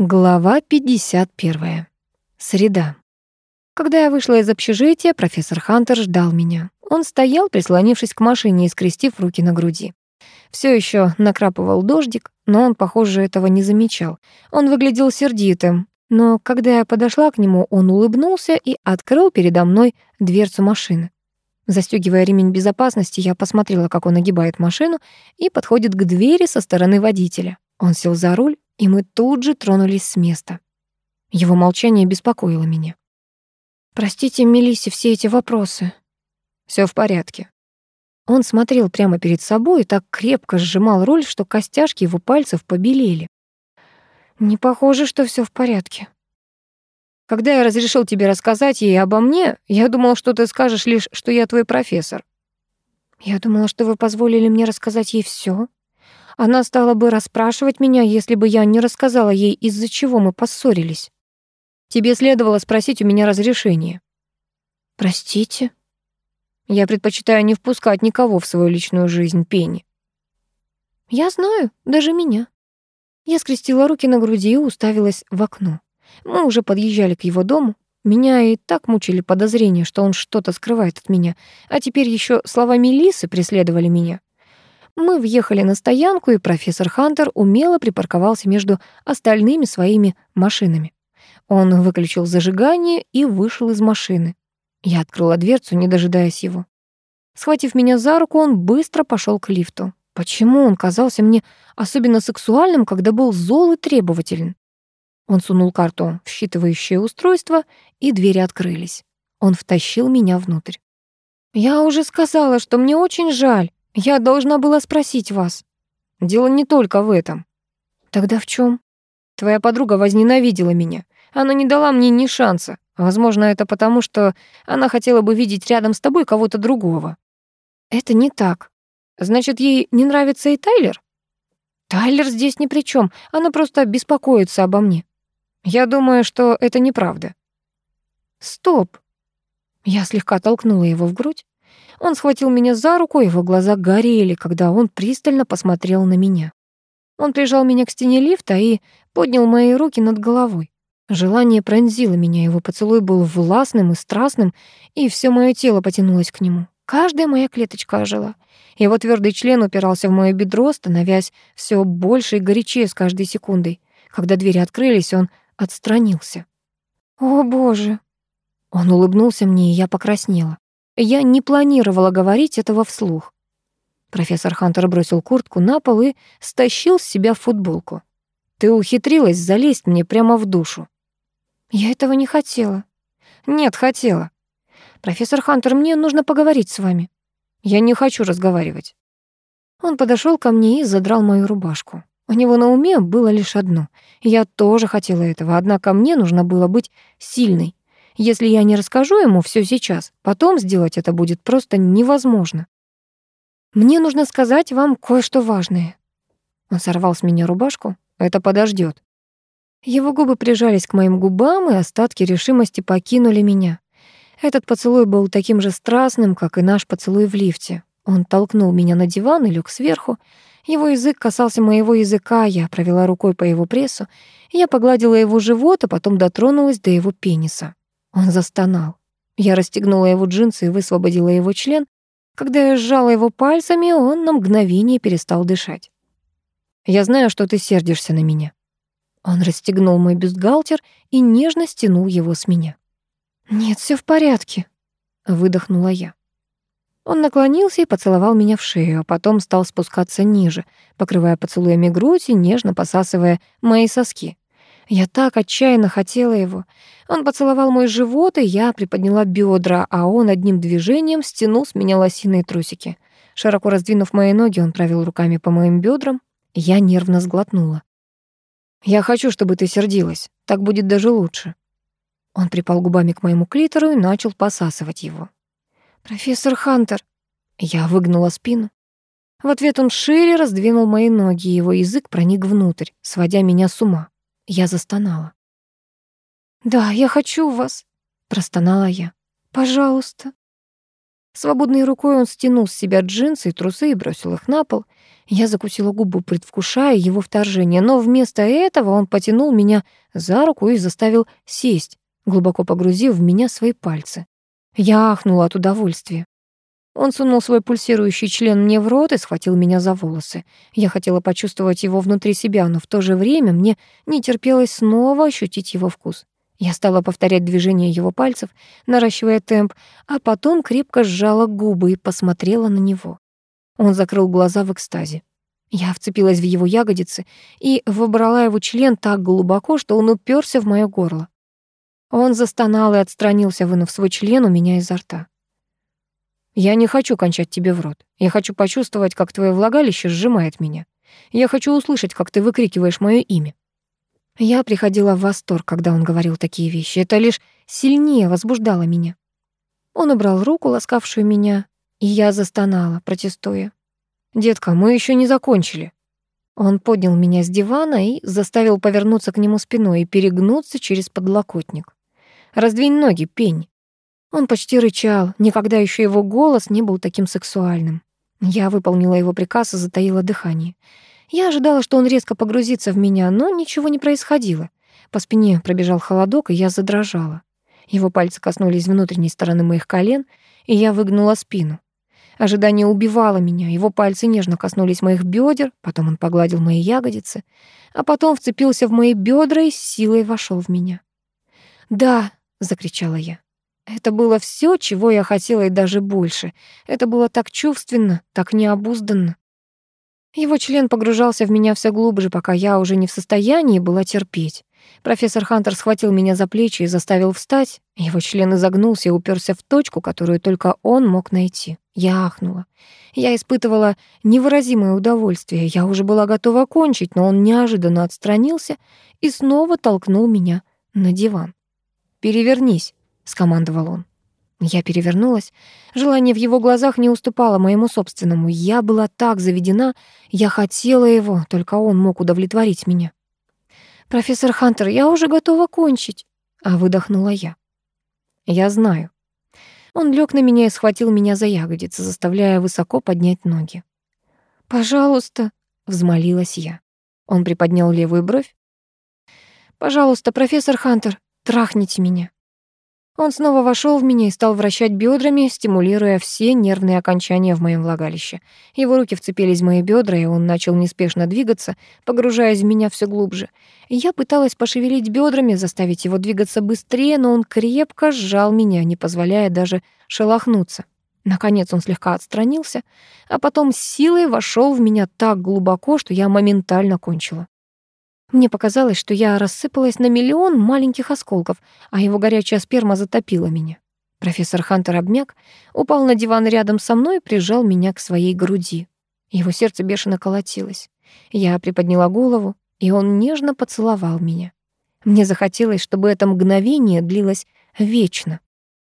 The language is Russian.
Глава 51. Среда. Когда я вышла из общежития, профессор Хантер ждал меня. Он стоял, прислонившись к машине и скрестив руки на груди. Все еще накрапывал дождик, но он, похоже, этого не замечал. Он выглядел сердитым, но когда я подошла к нему, он улыбнулся и открыл передо мной дверцу машины. Застегивая ремень безопасности, я посмотрела, как он огибает машину и подходит к двери со стороны водителя. Он сел за руль, и мы тут же тронулись с места. Его молчание беспокоило меня. «Простите, Мелиссе, все эти вопросы». Все в порядке». Он смотрел прямо перед собой и так крепко сжимал руль, что костяшки его пальцев побелели. «Не похоже, что все в порядке». «Когда я разрешил тебе рассказать ей обо мне, я думал, что ты скажешь лишь, что я твой профессор». «Я думала, что вы позволили мне рассказать ей все. Она стала бы расспрашивать меня, если бы я не рассказала ей, из-за чего мы поссорились. Тебе следовало спросить у меня разрешение. Простите? Я предпочитаю не впускать никого в свою личную жизнь, Пенни. Я знаю, даже меня. Я скрестила руки на груди и уставилась в окно. Мы уже подъезжали к его дому. Меня и так мучили подозрения, что он что-то скрывает от меня, а теперь еще слова Мелисы преследовали меня. Мы въехали на стоянку, и профессор Хантер умело припарковался между остальными своими машинами. Он выключил зажигание и вышел из машины. Я открыла дверцу, не дожидаясь его. Схватив меня за руку, он быстро пошел к лифту. Почему он казался мне особенно сексуальным, когда был зол и требователен? Он сунул карту в считывающее устройство, и двери открылись. Он втащил меня внутрь. «Я уже сказала, что мне очень жаль», я должна была спросить вас. Дело не только в этом. Тогда в чем? Твоя подруга возненавидела меня. Она не дала мне ни шанса. Возможно, это потому, что она хотела бы видеть рядом с тобой кого-то другого. Это не так. Значит, ей не нравится и Тайлер? Тайлер здесь ни при чем. Она просто беспокоится обо мне. Я думаю, что это неправда. Стоп. Я слегка толкнула его в грудь. Он схватил меня за руку, его глаза горели, когда он пристально посмотрел на меня. Он прижал меня к стене лифта и поднял мои руки над головой. Желание пронзило меня, его поцелуй был властным и страстным, и все мое тело потянулось к нему. Каждая моя клеточка ожила. Его твердый член упирался в моё бедро, становясь все больше и горячее с каждой секундой. Когда двери открылись, он отстранился. «О, Боже!» Он улыбнулся мне, и я покраснела. Я не планировала говорить этого вслух. Профессор Хантер бросил куртку на пол и стащил с себя футболку. «Ты ухитрилась залезть мне прямо в душу». «Я этого не хотела». «Нет, хотела». «Профессор Хантер, мне нужно поговорить с вами». «Я не хочу разговаривать». Он подошел ко мне и задрал мою рубашку. У него на уме было лишь одно. Я тоже хотела этого, однако мне нужно было быть сильной, если я не расскажу ему все сейчас, потом сделать это будет просто невозможно. Мне нужно сказать вам кое-что важное. Он сорвал с меня рубашку. Это подождет. Его губы прижались к моим губам, и остатки решимости покинули меня. Этот поцелуй был таким же страстным, как и наш поцелуй в лифте. Он толкнул меня на диван и лег сверху. Его язык касался моего языка, я провела рукой по его прессу. Я погладила его живот, а потом дотронулась до его пениса. Он застонал. Я расстегнула его джинсы и высвободила его член. Когда я сжала его пальцами, он на мгновение перестал дышать. «Я знаю, что ты сердишься на меня». Он расстегнул мой бюстгальтер и нежно стянул его с меня. «Нет, все в порядке», — выдохнула я. Он наклонился и поцеловал меня в шею, а потом стал спускаться ниже, покрывая поцелуями грудь и нежно посасывая мои соски. Я так отчаянно хотела его. Он поцеловал мой живот, и я приподняла бедра, а он одним движением стянул с меня лосиные трусики. Широко раздвинув мои ноги, он провел руками по моим бедрам. Я нервно сглотнула. «Я хочу, чтобы ты сердилась. Так будет даже лучше». Он припал губами к моему клитору и начал посасывать его. «Профессор Хантер». Я выгнула спину. В ответ он шире раздвинул мои ноги, его язык проник внутрь, сводя меня с ума. Я застонала. «Да, я хочу вас», — простонала я. «Пожалуйста». Свободной рукой он стянул с себя джинсы и трусы и бросил их на пол. Я закусила губу, предвкушая его вторжение, но вместо этого он потянул меня за руку и заставил сесть, глубоко погрузив в меня свои пальцы. Я ахнула от удовольствия. Он сунул свой пульсирующий член мне в рот и схватил меня за волосы. Я хотела почувствовать его внутри себя, но в то же время мне не терпелось снова ощутить его вкус. Я стала повторять движения его пальцев, наращивая темп, а потом крепко сжала губы и посмотрела на него. Он закрыл глаза в экстазе. Я вцепилась в его ягодицы и выбрала его член так глубоко, что он уперся в моё горло. Он застонал и отстранился, вынув свой член у меня изо рта. «Я не хочу кончать тебе в рот. Я хочу почувствовать, как твое влагалище сжимает меня. Я хочу услышать, как ты выкрикиваешь моё имя». Я приходила в восторг, когда он говорил такие вещи. Это лишь сильнее возбуждало меня. Он убрал руку, ласкавшую меня, и я застонала, протестуя. «Детка, мы еще не закончили». Он поднял меня с дивана и заставил повернуться к нему спиной и перегнуться через подлокотник. «Раздвинь ноги, пень». Он почти рычал, никогда еще его голос не был таким сексуальным. Я выполнила его приказ и затаила дыхание. Я ожидала, что он резко погрузится в меня, но ничего не происходило. По спине пробежал холодок, и я задрожала. Его пальцы коснулись внутренней стороны моих колен, и я выгнула спину. Ожидание убивало меня. Его пальцы нежно коснулись моих бедер, потом он погладил мои ягодицы, а потом вцепился в мои бедра и с силой вошел в меня. «Да!» — закричала я. Это было все, чего я хотела, и даже больше. Это было так чувственно, так необузданно. Его член погружался в меня все глубже, пока я уже не в состоянии была терпеть. Профессор Хантер схватил меня за плечи и заставил встать. Его член изогнулся и уперся в точку, которую только он мог найти. Я ахнула. Я испытывала невыразимое удовольствие. Я уже была готова кончить, но он неожиданно отстранился и снова толкнул меня на диван. «Перевернись», — скомандовал он. Я перевернулась. Желание в его глазах не уступало моему собственному. Я была так заведена, я хотела его, только он мог удовлетворить меня. «Профессор Хантер, я уже готова кончить», — а выдохнула я. «Я знаю». Он лег на меня и схватил меня за ягодицы, заставляя высоко поднять ноги. «Пожалуйста», — взмолилась я. Он приподнял левую бровь. «Пожалуйста, профессор Хантер, трахните меня». Он снова вошел в меня и стал вращать бедрами, стимулируя все нервные окончания в моем влагалище. Его руки вцепились в мои бедра, и он начал неспешно двигаться, погружаясь в меня все глубже. Я пыталась пошевелить бедрами, заставить его двигаться быстрее, но он крепко сжал меня, не позволяя даже шелохнуться. Наконец он слегка отстранился, а потом силой вошел в меня так глубоко, что я моментально кончила. Мне показалось, что я рассыпалась на миллион маленьких осколков, а его горячая сперма затопила меня. Профессор Хантер обмяк, упал на диван рядом со мной и прижал меня к своей груди. Его сердце бешено колотилось. Я приподняла голову, и он нежно поцеловал меня. Мне захотелось, чтобы это мгновение длилось вечно.